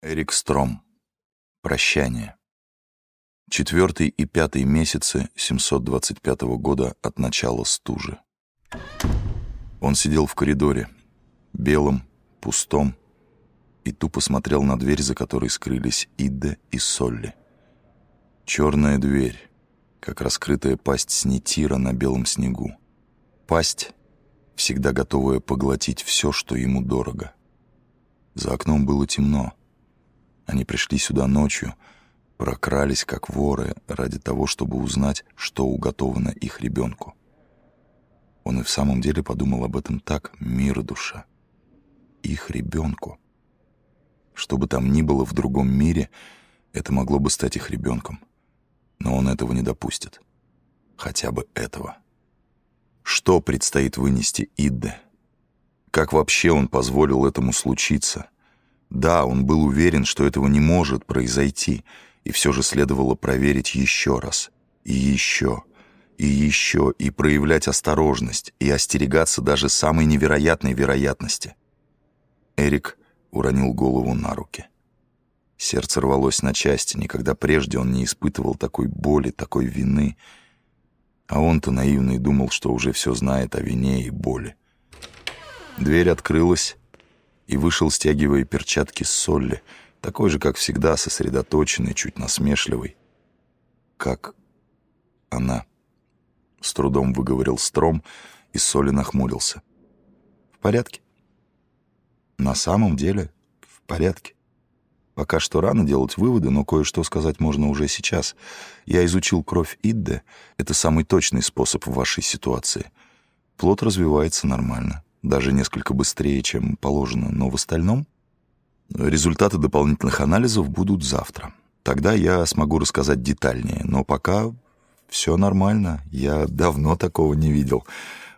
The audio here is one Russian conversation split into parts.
Эрик Стром. Прощание. Четвертый и пятый месяцы 725 года от начала стужи. Он сидел в коридоре, белом, пустом, и тупо смотрел на дверь, за которой скрылись Идде и Солли. Черная дверь, как раскрытая пасть снитира на белом снегу. Пасть, всегда готовая поглотить все, что ему дорого. За окном было темно. Они пришли сюда ночью, прокрались как воры ради того, чтобы узнать, что уготовано их ребенку. Он и в самом деле подумал об этом так, мир душа. Их ребенку. Что бы там ни было в другом мире, это могло бы стать их ребенком. Но он этого не допустит. Хотя бы этого. Что предстоит вынести Идде? Как вообще он позволил этому случиться? Да, он был уверен, что этого не может произойти, и все же следовало проверить еще раз. И еще, и еще, и проявлять осторожность, и остерегаться даже самой невероятной вероятности. Эрик уронил голову на руки. Сердце рвалось на части, никогда прежде он не испытывал такой боли, такой вины — а он-то наивный думал, что уже все знает о вине и боли. Дверь открылась, и вышел, стягивая перчатки с Солли, такой же, как всегда, сосредоточенный, чуть насмешливый. «Как она?» — с трудом выговорил Стром, и Солли нахмурился. «В порядке?» «На самом деле, в порядке. Пока что рано делать выводы, но кое-что сказать можно уже сейчас. Я изучил кровь Идде. Это самый точный способ в вашей ситуации. Плод развивается нормально, даже несколько быстрее, чем положено, но в остальном результаты дополнительных анализов будут завтра. Тогда я смогу рассказать детальнее, но пока все нормально. Я давно такого не видел.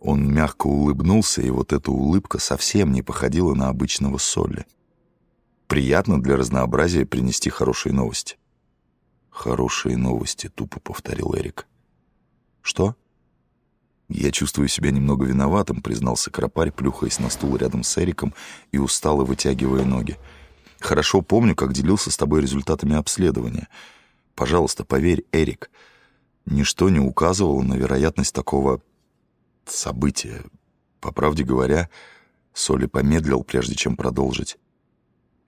Он мягко улыбнулся, и вот эта улыбка совсем не походила на обычного Солли. Приятно для разнообразия принести хорошие новости. «Хорошие новости», — тупо повторил Эрик. «Что?» «Я чувствую себя немного виноватым», — признался Кропарь, плюхаясь на стул рядом с Эриком и устало вытягивая ноги. «Хорошо помню, как делился с тобой результатами обследования. Пожалуйста, поверь, Эрик, ничто не указывало на вероятность такого события. По правде говоря, Соли помедлил, прежде чем продолжить.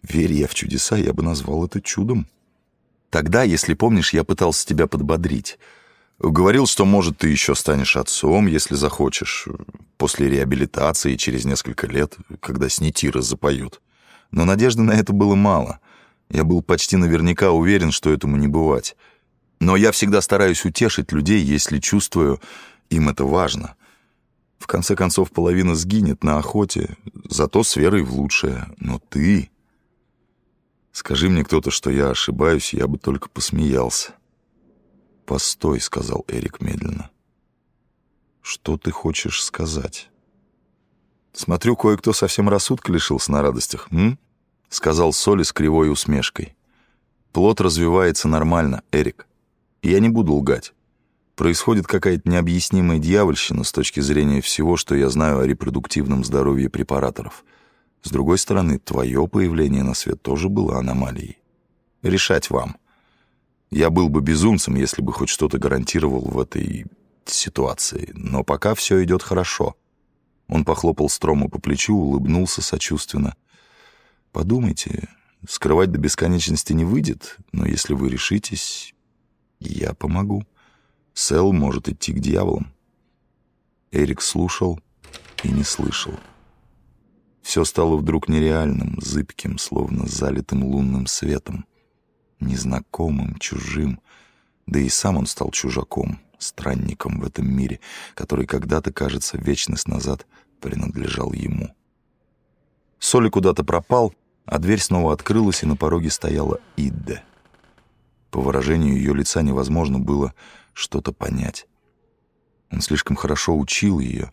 Верь я в чудеса, я бы назвал это чудом. Тогда, если помнишь, я пытался тебя подбодрить. Говорил, что, может, ты еще станешь отцом, если захочешь, после реабилитации, через несколько лет, когда снитиры запоют. Но надежды на это было мало. Я был почти наверняка уверен, что этому не бывать. Но я всегда стараюсь утешить людей, если чувствую, им это важно. В конце концов, половина сгинет на охоте, зато с верой в лучшее. Но ты... Скажи мне кто-то, что я ошибаюсь, я бы только посмеялся. «Постой», — сказал Эрик медленно. «Что ты хочешь сказать?» «Смотрю, кое-кто совсем рассудка лишился на радостях, м?» — сказал Соли с кривой усмешкой. «Плод развивается нормально, Эрик. Я не буду лгать. Происходит какая-то необъяснимая дьявольщина с точки зрения всего, что я знаю о репродуктивном здоровье препараторов. С другой стороны, твое появление на свет тоже было аномалией. Решать вам. Я был бы безумцем, если бы хоть что-то гарантировал в этой ситуации, но пока все идет хорошо. Он похлопал Строму по плечу, улыбнулся сочувственно. Подумайте, скрывать до бесконечности не выйдет, но если вы решитесь, я помогу. Сэл может идти к дьяволам. Эрик слушал и не слышал. Все стало вдруг нереальным, зыбким, словно залитым лунным светом. Незнакомым, чужим. Да и сам он стал чужаком, странником в этом мире, который когда-то, кажется, вечность назад принадлежал ему. Соли куда-то пропал, а дверь снова открылась, и на пороге стояла Идде. По выражению ее лица невозможно было что-то понять. Он слишком хорошо учил ее.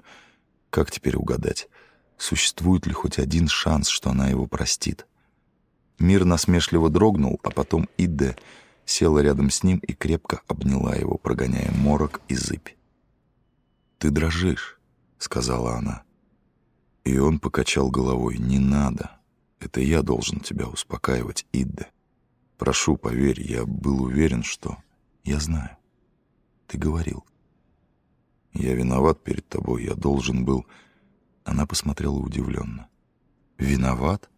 Как теперь угадать? Существует ли хоть один шанс, что она его простит? Мир насмешливо дрогнул, а потом Иде села рядом с ним и крепко обняла его, прогоняя морок и зыбь. «Ты дрожишь», — сказала она. И он покачал головой. «Не надо. Это я должен тебя успокаивать, Идда. Прошу, поверь, я был уверен, что... Я знаю. Ты говорил. Я виноват перед тобой, я должен был... Она посмотрела удивленно. Виноват?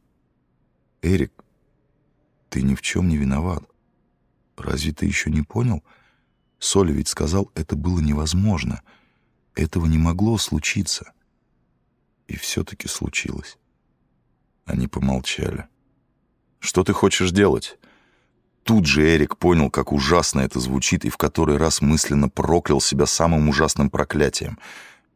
Эрик, ты ни в чем не виноват. Разве ты еще не понял? Соля ведь сказал, это было невозможно. Этого не могло случиться. И все-таки случилось. Они помолчали. «Что ты хочешь делать?» Тут же Эрик понял, как ужасно это звучит, и в который раз мысленно проклял себя самым ужасным проклятием.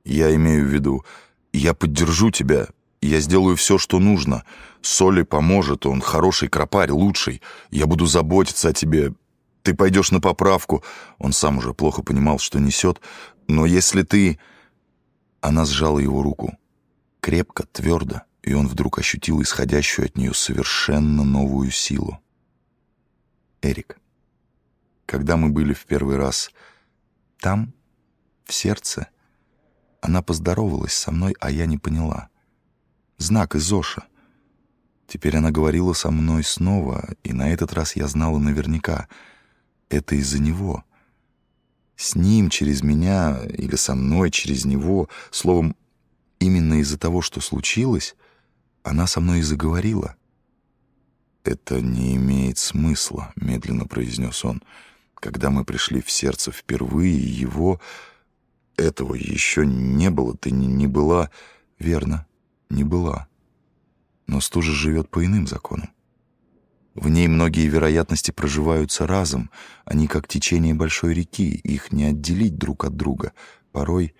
«Я имею в виду, я поддержу тебя, я сделаю все, что нужно. Соли поможет, он хороший кропарь, лучший. Я буду заботиться о тебе. Ты пойдешь на поправку». Он сам уже плохо понимал, что несет. «Но если ты...» Она сжала его руку. Крепко, твердо и он вдруг ощутил исходящую от нее совершенно новую силу. Эрик, когда мы были в первый раз там, в сердце, она поздоровалась со мной, а я не поняла. Знак из Оша. Теперь она говорила со мной снова, и на этот раз я знала наверняка. Это из-за него. С ним, через меня, или со мной, через него. Словом, именно из-за того, что случилось, она со мной и заговорила. «Это не имеет смысла», — медленно произнес он. «Когда мы пришли в сердце впервые, его... Этого еще не было, ты не, не была...» «Верно, не была. Но стужа живет по иным законам. В ней многие вероятности проживаются разом. Они как течение большой реки, их не отделить друг от друга. Порой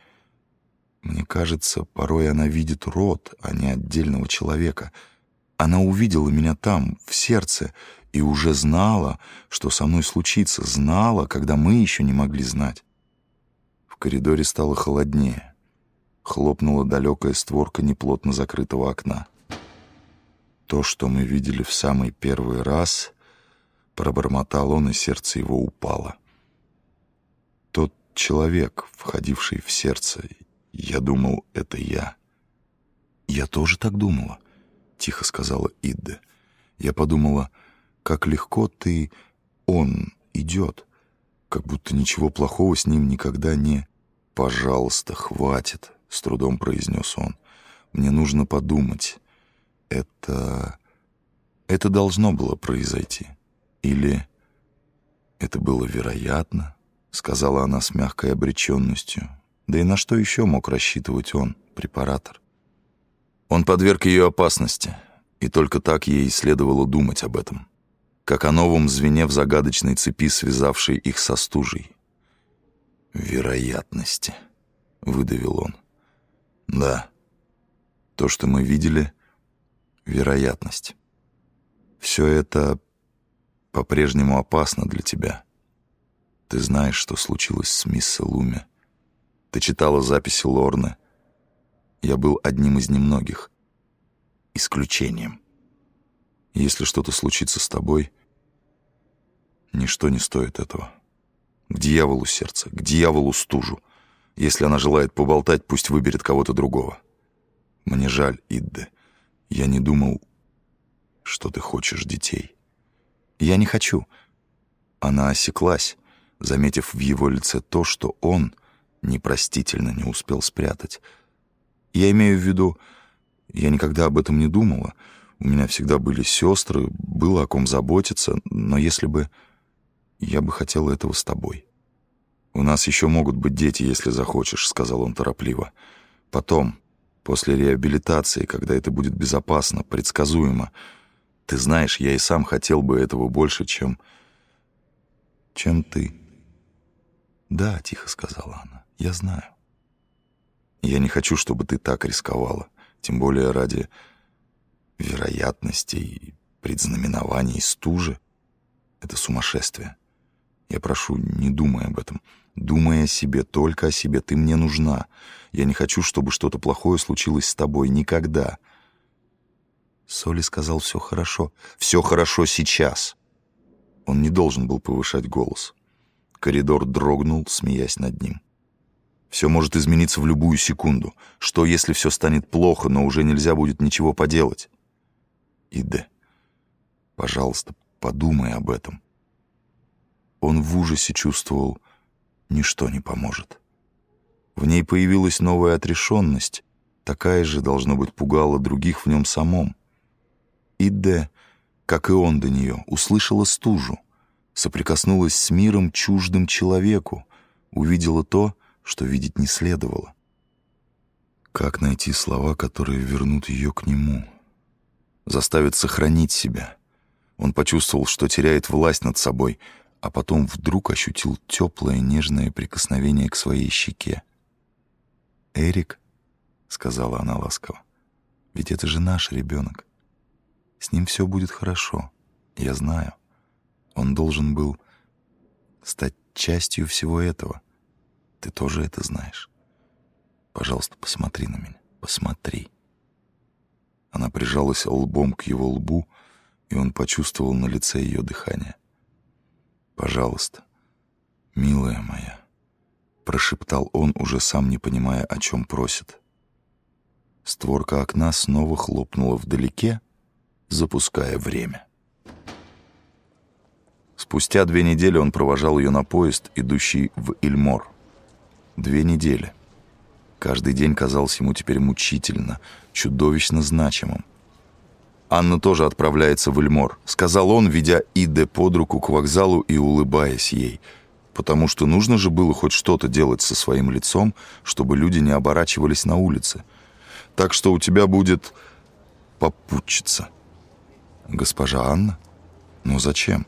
мне кажется, порой она видит род, а не отдельного человека. Она увидела меня там, в сердце, и уже знала, что со мной случится, знала, когда мы еще не могли знать. В коридоре стало холоднее. Хлопнула далекая створка неплотно закрытого окна. То, что мы видели в самый первый раз, пробормотал он, и сердце его упало. Тот человек, входивший в сердце, я думал, это я. Я тоже так думала, тихо сказала Идда. Я подумала, как легко ты, он идет, как будто ничего плохого с ним никогда не... «Пожалуйста, хватит», — с трудом произнес он. «Мне нужно подумать. Это... это должно было произойти. Или это было вероятно?» — сказала она с мягкой обреченностью. Да и на что еще мог рассчитывать он, препаратор? Он подверг ее опасности, и только так ей следовало думать об этом, как о новом звене в загадочной цепи, связавшей их со стужей. «Вероятности», — выдавил он. «Да, то, что мы видели — вероятность. Все это по-прежнему опасно для тебя. Ты знаешь, что случилось с мисс Луми. Ты читала записи Лорны. Я был одним из немногих. Исключением. Если что-то случится с тобой, ничто не стоит этого. К дьяволу сердце, к дьяволу стужу. Если она желает поболтать, пусть выберет кого-то другого. Мне жаль, Идде. Я не думал, что ты хочешь детей. Я не хочу. Она осеклась, заметив в его лице то, что он — непростительно не успел спрятать. Я имею в виду, я никогда об этом не думала. У меня всегда были сестры, было о ком заботиться, но если бы... Я бы хотела этого с тобой. «У нас еще могут быть дети, если захочешь», — сказал он торопливо. «Потом, после реабилитации, когда это будет безопасно, предсказуемо. Ты знаешь, я и сам хотел бы этого больше, чем... чем ты». «Да», — тихо сказала она. Я знаю. Я не хочу, чтобы ты так рисковала, тем более ради вероятностей, предзнаменований, стужи. Это сумасшествие. Я прошу, не думай об этом. Думай о себе, только о себе. Ты мне нужна. Я не хочу, чтобы что-то плохое случилось с тобой. Никогда. Соли сказал, все хорошо. Все хорошо сейчас. Он не должен был повышать голос. Коридор дрогнул, смеясь над ним. Все может измениться в любую секунду. Что, если все станет плохо, но уже нельзя будет ничего поделать? Иде, пожалуйста, подумай об этом. Он в ужасе чувствовал, ничто не поможет. В ней появилась новая отрешенность, такая же, должно быть, пугала других в нем самом. Иде, как и он до нее, услышала стужу, соприкоснулась с миром чуждым человеку, увидела то, что видеть не следовало. Как найти слова, которые вернут ее к нему, заставят сохранить себя? Он почувствовал, что теряет власть над собой, а потом вдруг ощутил теплое нежное прикосновение к своей щеке. «Эрик», — сказала она ласково, — «ведь это же наш ребенок. С ним все будет хорошо, я знаю. Он должен был стать частью всего этого. Ты тоже это знаешь. Пожалуйста, посмотри на меня, посмотри». Она прижалась лбом к его лбу, и он почувствовал на лице ее дыхание. «Пожалуйста, милая моя», — прошептал он, уже сам не понимая, о чем просит. Створка окна снова хлопнула вдалеке, запуская время. Спустя две недели он провожал ее на поезд, идущий в Ильмор. Две недели. Каждый день казался ему теперь мучительно, чудовищно значимым. Анна тоже отправляется в Эльмор», — сказал он, ведя Иде под руку к вокзалу и улыбаясь ей, потому что нужно же было хоть что-то делать со своим лицом, чтобы люди не оборачивались на улице. «Так что у тебя будет попутчица». «Госпожа Анна? Но зачем?»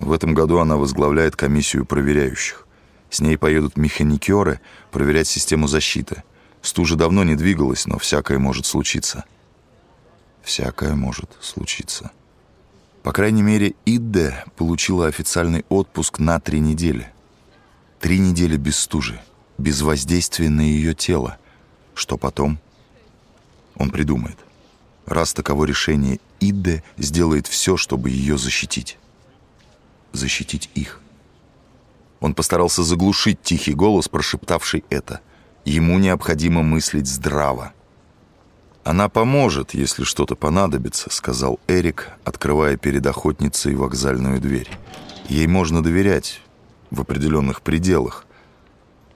В этом году она возглавляет комиссию проверяющих. С ней поедут механикеры проверять систему защиты. Стужа давно не двигалась, но всякое может случиться всякое может случиться. По крайней мере, Идде получила официальный отпуск на три недели. Три недели без стужи, без воздействия на ее тело. Что потом? Он придумает. Раз таково решение, Идде сделает все, чтобы ее защитить. Защитить их. Он постарался заглушить тихий голос, прошептавший это. Ему необходимо мыслить здраво. «Она поможет, если что-то понадобится», — сказал Эрик, открывая перед охотницей вокзальную дверь. «Ей можно доверять в определенных пределах».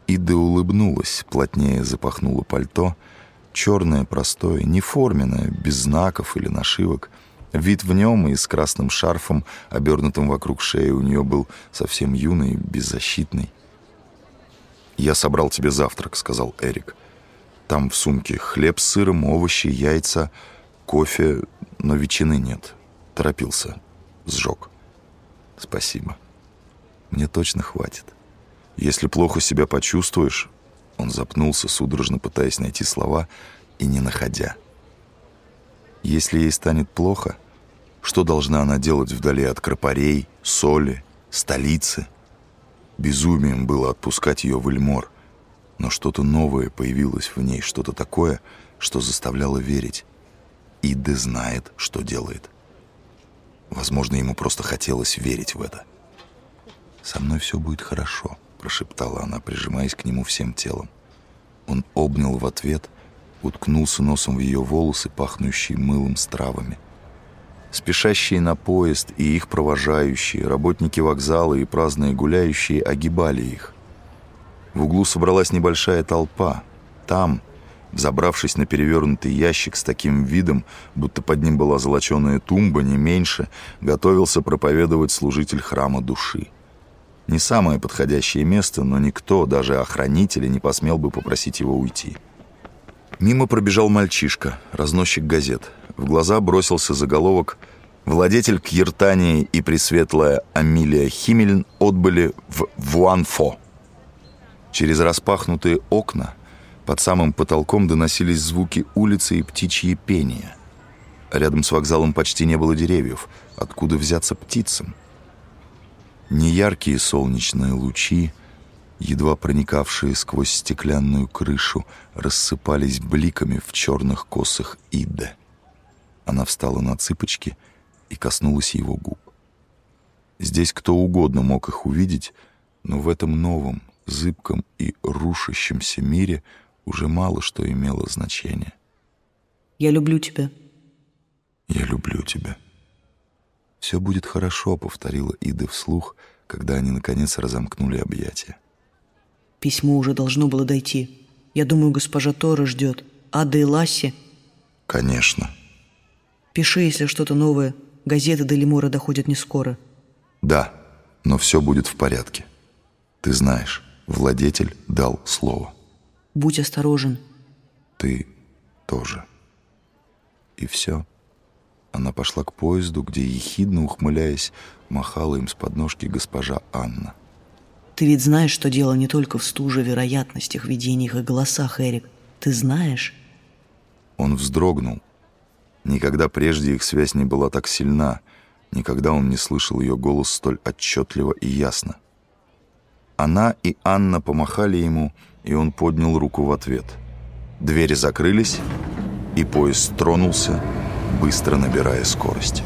Ида улыбнулась, плотнее запахнула пальто, черное, простое, неформенное, без знаков или нашивок. Вид в нем и с красным шарфом, обернутым вокруг шеи, у нее был совсем юный, беззащитный. «Я собрал тебе завтрак», — сказал Эрик. Там в сумке хлеб с сыром, овощи, яйца, кофе, но ветчины нет. Торопился. Сжег. Спасибо. Мне точно хватит. Если плохо себя почувствуешь... Он запнулся, судорожно пытаясь найти слова и не находя. Если ей станет плохо, что должна она делать вдали от кропарей, соли, столицы? Безумием было отпускать ее в Эльмор но что-то новое появилось в ней, что-то такое, что заставляло верить. Ида знает, что делает. Возможно, ему просто хотелось верить в это. «Со мной все будет хорошо», — прошептала она, прижимаясь к нему всем телом. Он обнял в ответ, уткнулся носом в ее волосы, пахнущие мылом с травами. Спешащие на поезд и их провожающие, работники вокзала и праздные гуляющие огибали их — в углу собралась небольшая толпа. Там, забравшись на перевернутый ящик с таким видом, будто под ним была золоченая тумба, не меньше, готовился проповедовать служитель храма души. Не самое подходящее место, но никто, даже охранители, не посмел бы попросить его уйти. Мимо пробежал мальчишка, разносчик газет. В глаза бросился заголовок «Владетель Кьертании и пресветлая Амилия Химмельн отбыли в Вуанфо». Через распахнутые окна под самым потолком доносились звуки улицы и птичье пение. Рядом с вокзалом почти не было деревьев. Откуда взяться птицам? Неяркие солнечные лучи, едва проникавшие сквозь стеклянную крышу, рассыпались бликами в черных косах Ида. Она встала на цыпочки и коснулась его губ. Здесь кто угодно мог их увидеть, но в этом новом, зыбком и рушащемся мире уже мало что имело значение. «Я люблю тебя». Я люблю тебя». «Все будет хорошо», — повторила Ида вслух, когда они, наконец, разомкнули объятия. Письмо уже должно было дойти. Я думаю, госпожа Тора ждет. Ада и Ласси. Конечно. Пиши, если что-то новое. Газеты до Лемора доходят не скоро. Да, но все будет в порядке. Ты знаешь, владетель дал слово. Будь осторожен. Ты тоже. И все. Она пошла к поезду, где, ехидно ухмыляясь, махала им с подножки госпожа Анна. Ты ведь знаешь, что дело не только в стуже, вероятностях, видениях и голосах, Эрик. Ты знаешь? Он вздрогнул. Никогда прежде их связь не была так сильна, никогда он не слышал ее голос столь отчетливо и ясно. Она и Анна помахали ему, и он поднял руку в ответ. Двери закрылись, и поезд тронулся, быстро набирая скорость.